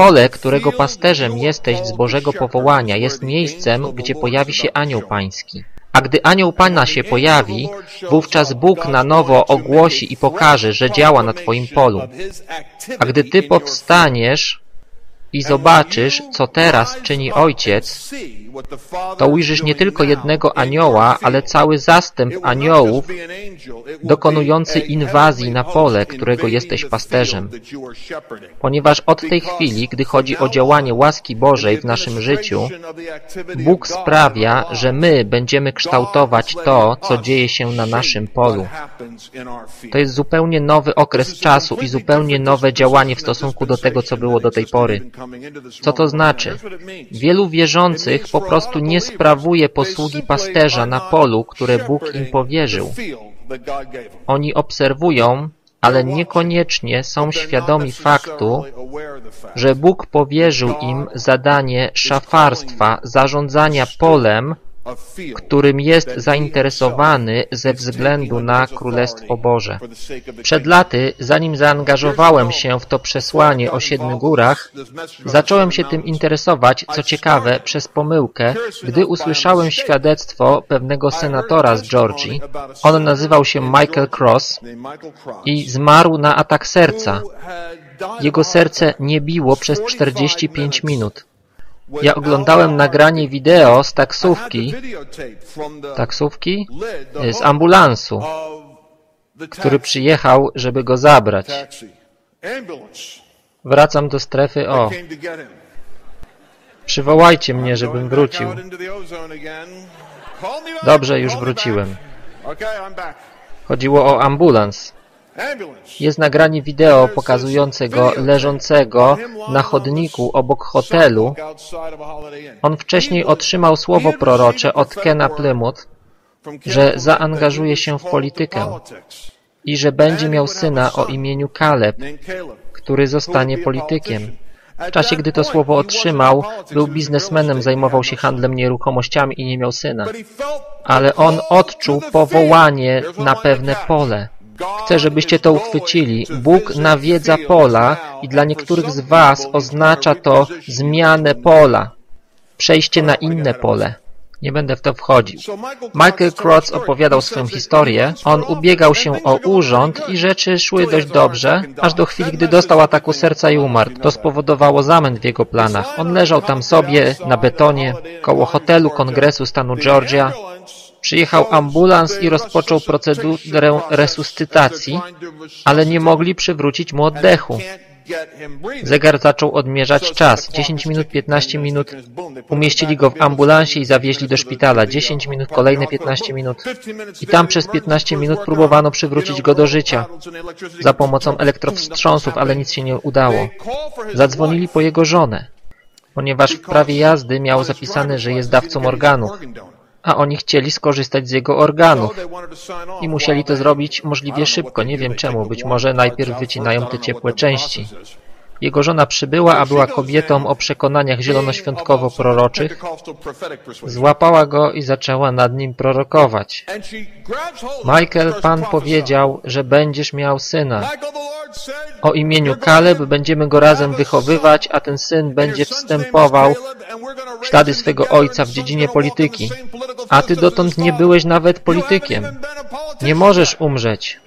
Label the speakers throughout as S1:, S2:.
S1: Pole, którego pasterzem jesteś z Bożego powołania, jest miejscem, gdzie pojawi się anioł pański. A gdy anioł Pana się pojawi, wówczas Bóg na nowo ogłosi i pokaże, że działa na Twoim polu. A gdy Ty powstaniesz i zobaczysz, co teraz czyni Ojciec, to ujrzysz nie tylko jednego anioła, ale cały zastęp aniołów dokonujący inwazji na pole, którego jesteś pasterzem. Ponieważ od tej chwili, gdy chodzi o działanie łaski Bożej w naszym życiu, Bóg sprawia, że my będziemy kształtować to, co dzieje się na naszym polu. To jest zupełnie nowy okres czasu i zupełnie nowe działanie w stosunku do tego, co było do tej pory. Co to znaczy? Wielu wierzących po prostu nie sprawuje posługi pasterza na polu, które Bóg im powierzył. Oni obserwują, ale niekoniecznie są świadomi faktu, że Bóg powierzył im zadanie szafarstwa, zarządzania polem, którym jest zainteresowany ze względu na Królestwo Boże. Przed laty, zanim zaangażowałem się w to przesłanie o Siedmiu Górach, zacząłem się tym interesować, co ciekawe, przez pomyłkę, gdy usłyszałem świadectwo pewnego senatora z Georgii. On nazywał się Michael Cross i zmarł na atak serca. Jego serce nie biło przez 45 minut. Ja oglądałem nagranie wideo z taksówki, taksówki z ambulansu, który przyjechał, żeby go zabrać. Wracam do strefy O. Przywołajcie mnie, żebym wrócił. Dobrze, już wróciłem. Chodziło o ambulans. Jest nagranie wideo pokazujące go leżącego na chodniku obok hotelu. On wcześniej otrzymał słowo prorocze od Kena Plymouth, że zaangażuje się w politykę i że będzie miał syna o imieniu Caleb, który zostanie politykiem. W czasie, gdy to słowo otrzymał, był biznesmenem, zajmował się handlem nieruchomościami i nie miał syna. Ale on odczuł powołanie na pewne pole. Chcę, żebyście to uchwycili. Bóg nawiedza pola i dla niektórych z Was oznacza to zmianę pola, przejście na inne pole. Nie będę w to wchodził. Michael Krotz opowiadał swoją historię. On ubiegał się o urząd i rzeczy szły dość dobrze, aż do chwili, gdy dostał ataku serca i umarł. To spowodowało zamęt w jego planach. On leżał tam sobie, na betonie, koło hotelu Kongresu stanu Georgia. Przyjechał ambulans i rozpoczął procedurę resuscytacji, ale nie mogli przywrócić mu oddechu. Zegar zaczął odmierzać czas. 10 minut, 15 minut. Umieścili go w ambulansie i zawieźli do szpitala. 10 minut, kolejne 15 minut. I tam przez 15 minut próbowano przywrócić go do życia za pomocą elektrowstrząsów, ale nic się nie udało. Zadzwonili po jego żonę, ponieważ w prawie jazdy miał zapisane, że jest dawcą organów a oni chcieli skorzystać z jego organów i musieli to zrobić możliwie szybko. Nie wiem czemu, być może najpierw wycinają te ciepłe części. Jego żona przybyła, a była kobietą o przekonaniach zielonoświątkowo-proroczych. Złapała go i zaczęła nad nim prorokować. Michael, Pan powiedział, że będziesz miał syna. O imieniu Kaleb będziemy go razem wychowywać, a ten syn będzie wstępował w ślady swego ojca w dziedzinie polityki. A ty dotąd nie byłeś nawet politykiem. Nie możesz umrzeć.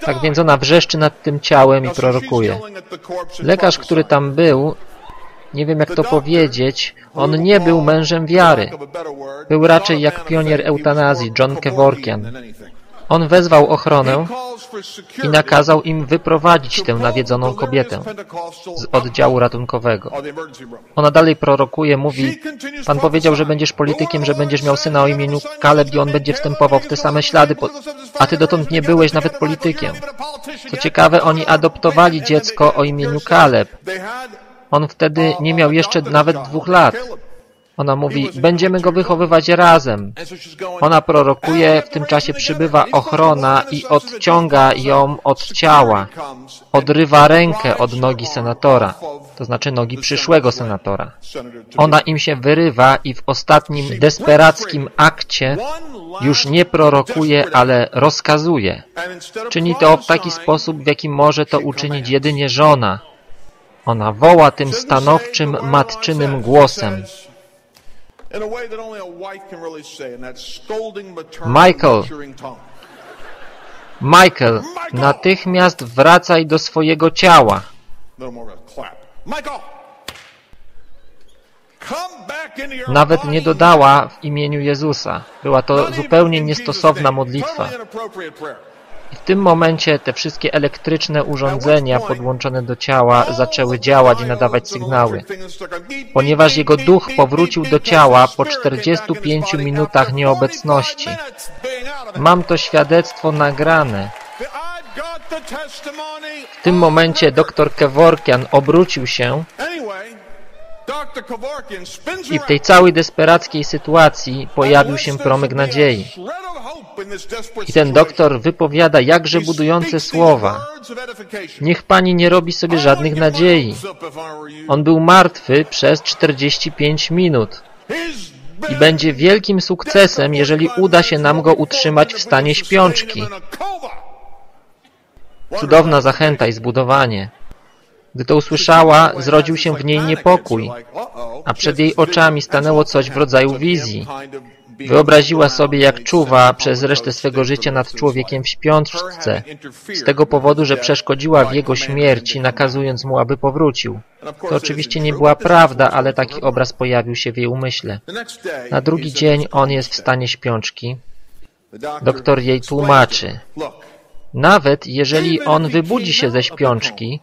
S1: Tak więc ona wrzeszczy nad tym ciałem i prorokuje. Lekarz, który tam był, nie wiem jak to powiedzieć, on nie był mężem wiary. Był raczej jak pionier eutanazji, John Kevorkian. On wezwał ochronę i nakazał im wyprowadzić tę nawiedzoną kobietę z oddziału ratunkowego. Ona dalej prorokuje, mówi, Pan powiedział, że będziesz politykiem, że będziesz miał syna o imieniu Kaleb i on będzie wstępował w te same ślady, a ty dotąd nie byłeś nawet politykiem. Co ciekawe, oni adoptowali dziecko o imieniu Kaleb. On wtedy nie miał jeszcze nawet dwóch lat. Ona mówi, będziemy go wychowywać razem. Ona prorokuje, w tym czasie przybywa ochrona i odciąga ją od ciała. Odrywa rękę od nogi senatora, to znaczy nogi przyszłego senatora. Ona im się wyrywa i w ostatnim desperackim akcie już nie prorokuje, ale rozkazuje. Czyni to w taki sposób, w jaki może to uczynić jedynie żona, Ona woła tym stanowczym, matczynym głosem. Michael, Michael, natychmiast wracaj do swojego ciała. Nawet nie dodała w imieniu Jezusa. Była to zupełnie niestosowna modlitwa. I w tym momencie te wszystkie elektryczne urządzenia podłączone do ciała zaczęły działać i nadawać sygnały. Ponieważ jego duch powrócił do ciała po 45 minutach nieobecności. Mam to świadectwo nagrane. W tym momencie dr Kevorkian obrócił się i w tej całej desperackiej sytuacji pojawił się promyk nadziei. I ten doktor wypowiada jakże budujące słowa. Niech pani nie robi sobie żadnych nadziei. On był martwy przez 45 minut i będzie wielkim sukcesem, jeżeli uda się nam go utrzymać w stanie śpiączki. Cudowna zachęta i zbudowanie. Gdy to usłyszała, zrodził się w niej niepokój, a przed jej oczami stanęło coś w rodzaju wizji. Wyobraziła sobie, jak czuwa przez resztę swego życia nad człowiekiem w śpiączce, z tego powodu, że przeszkodziła w jego śmierci, nakazując mu, aby powrócił. To oczywiście nie była prawda, ale taki obraz pojawił się w jej umyśle. Na drugi dzień on jest w stanie śpiączki. Doktor jej tłumaczy. Nawet jeżeli on wybudzi się ze śpiączki,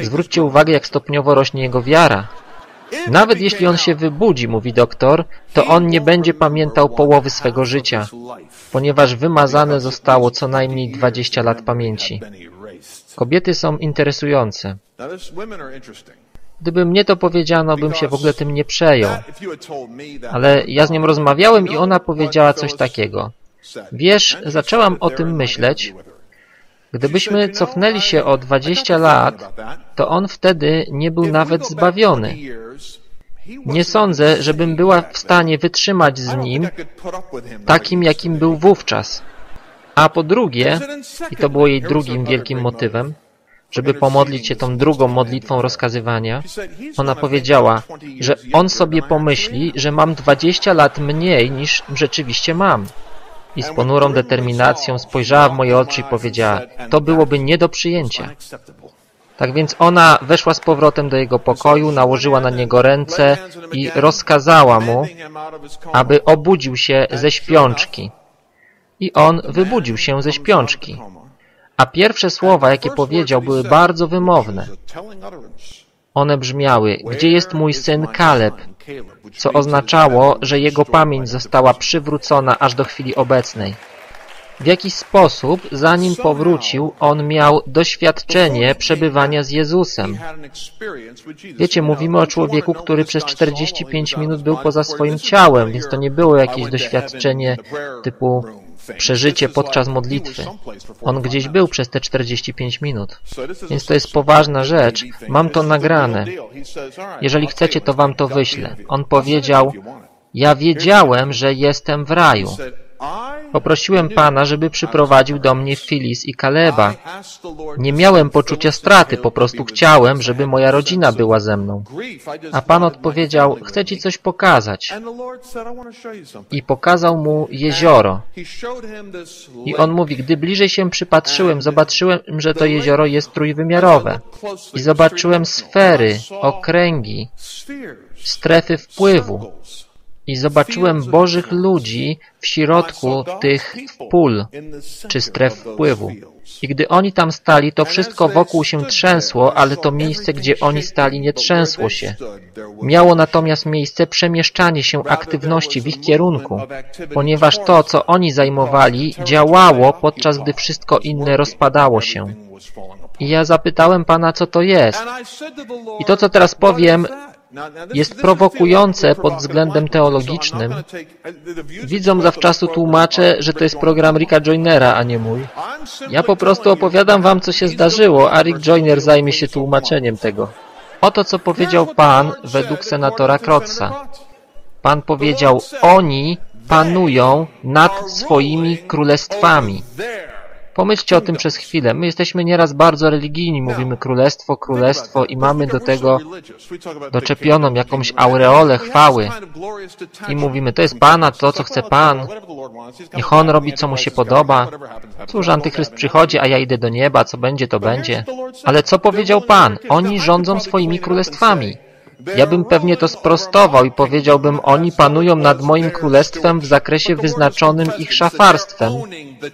S1: zwróćcie uwagę, jak stopniowo rośnie jego wiara. Nawet jeśli on się wybudzi, mówi doktor, to on nie będzie pamiętał połowy swego życia, ponieważ wymazane zostało co najmniej 20 lat pamięci. Kobiety są interesujące. Gdyby mnie to powiedziano, bym się w ogóle tym nie przejął. Ale ja z nią rozmawiałem i ona powiedziała coś takiego. Wiesz, zaczęłam o tym myśleć, Gdybyśmy cofnęli się o 20 lat, to on wtedy nie był nawet zbawiony. Nie sądzę, żebym była w stanie wytrzymać z nim takim, jakim był wówczas. A po drugie, i to było jej drugim wielkim motywem, żeby pomodlić się tą drugą modlitwą rozkazywania, ona powiedziała, że on sobie pomyśli, że mam 20 lat mniej niż rzeczywiście mam i z ponurą determinacją spojrzała w moje oczy i powiedziała, to byłoby nie do przyjęcia. Tak więc ona weszła z powrotem do jego pokoju, nałożyła na niego ręce i rozkazała mu, aby obudził się ze śpiączki. I on wybudził się ze śpiączki. A pierwsze słowa, jakie powiedział, były bardzo wymowne. One brzmiały, gdzie jest mój syn Kaleb? Co oznaczało, że jego pamięć została przywrócona aż do chwili obecnej. W jakiś sposób, zanim powrócił, on miał doświadczenie przebywania z Jezusem. Wiecie, mówimy o człowieku, który przez 45 minut był poza swoim ciałem, więc to nie było jakieś doświadczenie typu przeżycie podczas modlitwy. On gdzieś był przez te 45 minut. Więc to jest poważna rzecz. Mam to nagrane. Jeżeli chcecie, to wam to wyślę. On powiedział, ja wiedziałem, że jestem w raju. Poprosiłem Pana, żeby przyprowadził do mnie Filis i Kaleba. Nie miałem poczucia straty, po prostu chciałem, żeby moja rodzina była ze mną. A Pan odpowiedział, chcę Ci coś pokazać. I pokazał mu jezioro. I on mówi, gdy bliżej się przypatrzyłem, zobaczyłem, że to jezioro jest trójwymiarowe. I zobaczyłem sfery, okręgi, strefy wpływu i zobaczyłem Bożych ludzi w środku tych pól czy stref wpływu. I gdy oni tam stali, to wszystko wokół się trzęsło, ale to miejsce, gdzie oni stali, nie trzęsło się. Miało natomiast miejsce przemieszczanie się aktywności w ich kierunku, ponieważ to, co oni zajmowali, działało, podczas gdy wszystko inne rozpadało się. I ja zapytałem Pana, co to jest. I to, co teraz powiem, jest prowokujące pod względem teologicznym. Widzom zawczasu tłumaczę, że to jest program Ricka Joynera, a nie mój. Ja po prostu opowiadam wam, co się zdarzyło, a Rick Joyner zajmie się tłumaczeniem tego. Oto, co powiedział Pan według senatora Krotsa. Pan powiedział, oni panują nad swoimi królestwami. Pomyślcie o tym przez chwilę. My jesteśmy nieraz bardzo religijni, mówimy królestwo, królestwo i mamy do tego doczepioną jakąś aureolę chwały. I mówimy, to jest Pana, to co chce Pan. Niech On robi, co Mu się podoba. Cóż, Antychryst przychodzi, a ja idę do nieba, co będzie, to będzie. Ale co powiedział Pan? Oni rządzą swoimi królestwami. Ja bym pewnie to sprostował i powiedziałbym, oni panują nad moim królestwem w zakresie wyznaczonym ich szafarstwem.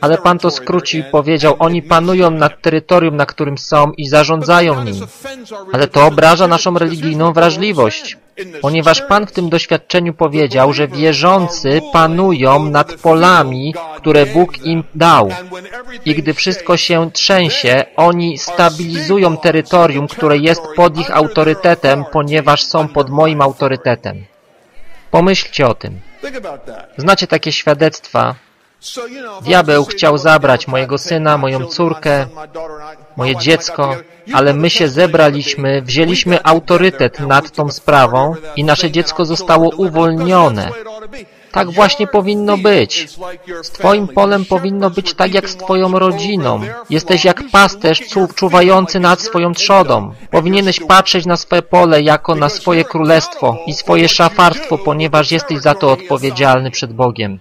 S1: Ale Pan to skrócił i powiedział, oni panują nad terytorium, na którym są i zarządzają nim. Ale to obraża naszą religijną wrażliwość. Ponieważ Pan w tym doświadczeniu powiedział, że wierzący panują nad polami, które Bóg im dał. I gdy wszystko się trzęsie, oni stabilizują terytorium, które jest pod ich autorytetem, ponieważ są pod moim autorytetem. Pomyślcie o tym. Znacie takie świadectwa, Diabeł chciał zabrać mojego syna, moją córkę, moje dziecko, ale my się zebraliśmy, wzięliśmy autorytet nad tą sprawą i nasze dziecko zostało uwolnione. Tak właśnie powinno być. Z Twoim polem powinno być tak jak z Twoją rodziną. Jesteś jak pasterz czuwający nad swoją trzodą. Powinieneś patrzeć na swoje pole jako na swoje królestwo i swoje szafarstwo, ponieważ jesteś za to odpowiedzialny przed Bogiem.